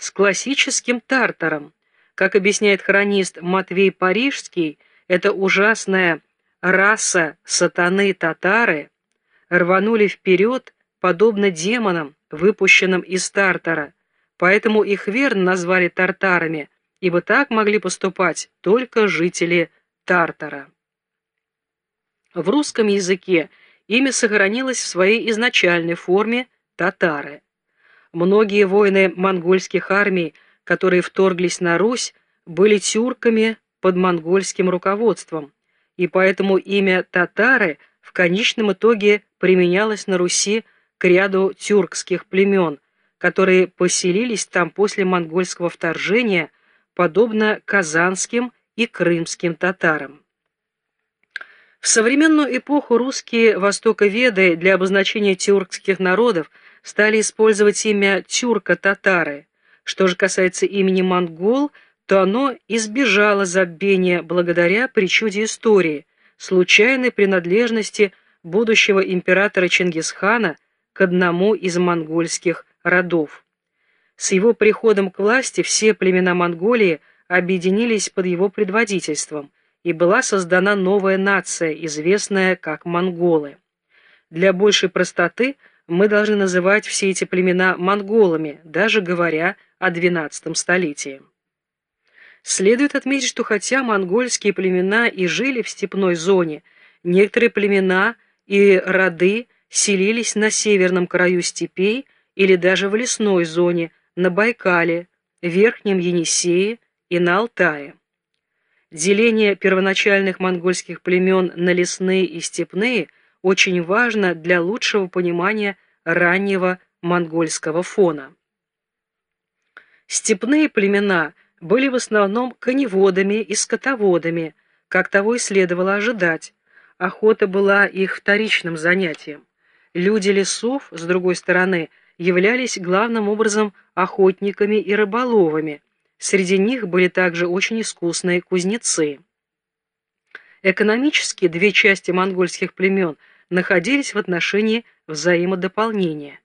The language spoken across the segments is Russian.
с классическим тартаром. Как объясняет хронист Матвей Парижский, эта ужасная раса сатаны-татары рванули вперед, подобно демонам, выпущенным из Тартара, поэтому их верно назвали тартарами, ибо так могли поступать только жители Тартара. В русском языке имя сохранилось в своей изначальной форме татары. Многие воины монгольских армий, которые вторглись на Русь, были тюрками под монгольским руководством, и поэтому имя татары в конечном итоге применялось на Руси к ряду тюркских племен, которые поселились там после монгольского вторжения, подобно казанским и крымским татарам. В современную эпоху русские востоковеды для обозначения тюркских народов стали использовать имя тюрка-татары. Что же касается имени монгол, то оно избежало забвения благодаря причуде истории, случайной принадлежности будущего императора Чингисхана к одному из монгольских родов. С его приходом к власти все племена Монголии объединились под его предводительством – и была создана новая нация, известная как монголы. Для большей простоты мы должны называть все эти племена монголами, даже говоря о XII столетии. Следует отметить, что хотя монгольские племена и жили в степной зоне, некоторые племена и роды селились на северном краю степей или даже в лесной зоне, на Байкале, Верхнем Енисее и на Алтае. Деление первоначальных монгольских племен на лесные и степные очень важно для лучшего понимания раннего монгольского фона. Степные племена были в основном коневодами и скотоводами, как того и следовало ожидать. Охота была их вторичным занятием. Люди лесов, с другой стороны, являлись главным образом охотниками и рыболовами – Среди них были также очень искусные кузнецы. Экономически две части монгольских племен находились в отношении взаимодополнения.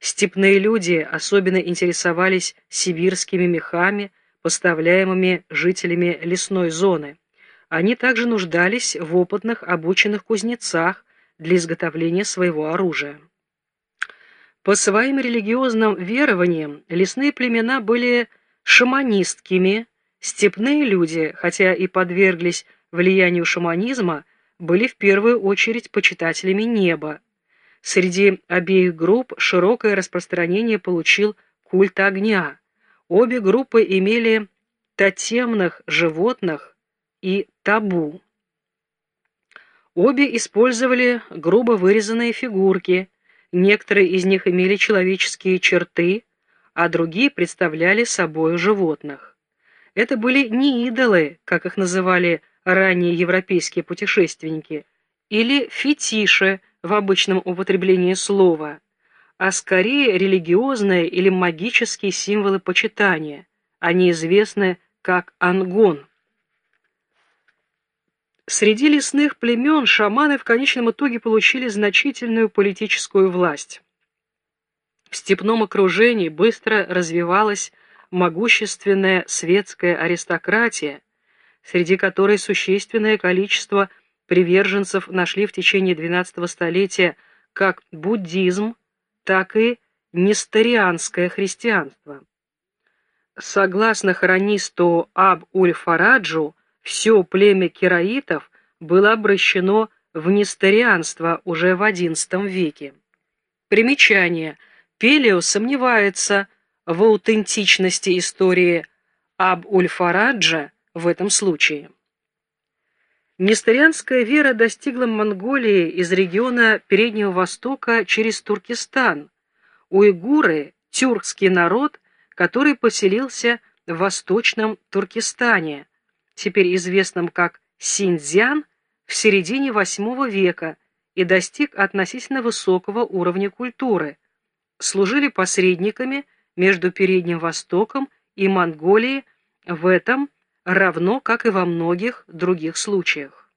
Степные люди особенно интересовались сибирскими мехами, поставляемыми жителями лесной зоны. Они также нуждались в опытных, обученных кузнецах для изготовления своего оружия. По своим религиозным верованиям лесные племена были шаманисткими, степные люди, хотя и подверглись влиянию шаманизма, были в первую очередь почитателями неба. Среди обеих групп широкое распространение получил культ огня. Обе группы имели тотемных животных и табу. Обе использовали грубо вырезанные фигурки, некоторые из них имели человеческие черты, а другие представляли собой животных. Это были не идолы, как их называли ранее европейские путешественники, или фетиши в обычном употреблении слова, а скорее религиозные или магические символы почитания. Они известны как ангон. Среди лесных племен шаманы в конечном итоге получили значительную политическую власть. В степном окружении быстро развивалась могущественная светская аристократия, среди которой существенное количество приверженцев нашли в течение XII столетия как буддизм, так и несторианское христианство. Согласно хронисту Аб-Уль-Фараджу, все племя кераитов было обращено в несторианство уже в XI веке. Примечание – Пелио сомневается в аутентичности истории об Ульфараджа в этом случае. Несторианская вера достигла Монголии из региона Переднего Востока через Туркестан. Уйгуры – тюркский народ, который поселился в Восточном Туркестане, теперь известном как Синьцзян, в середине VIII века и достиг относительно высокого уровня культуры – служили посредниками между Передним Востоком и Монголией в этом равно как и во многих других случаях.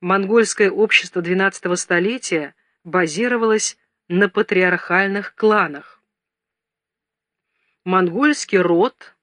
Монгольское общество XII столетия базировалось на патриархальных кланах. монгольский род